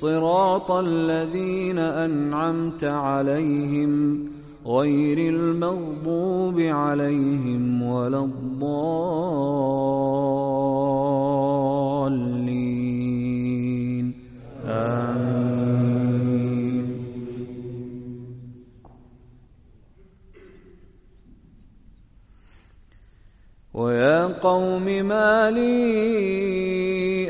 صراط الذين أنعمت عليهم غير المغضوب عليهم ولا الضالين. آمين. ويا قوم ما لي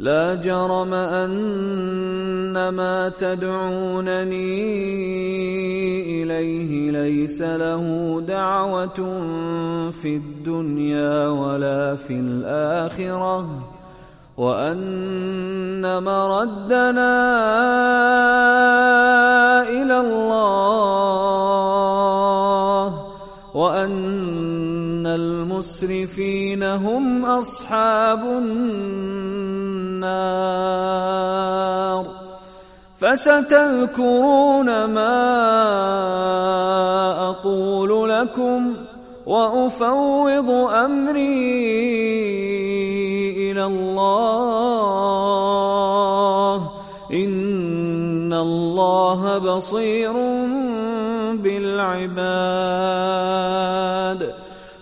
لا جرم أن ما تدعونني إليه ليس له دعوة في الدنيا ولا في الآخرة. وأن مردنا إلى الله. وأن المسرفين هم أصحاب النار. فستذكرون ما أقول لكم وأفوض أمري إلى الله إن الله بصير بالعباد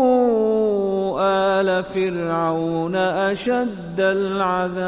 آل فرعون أشد العذاب.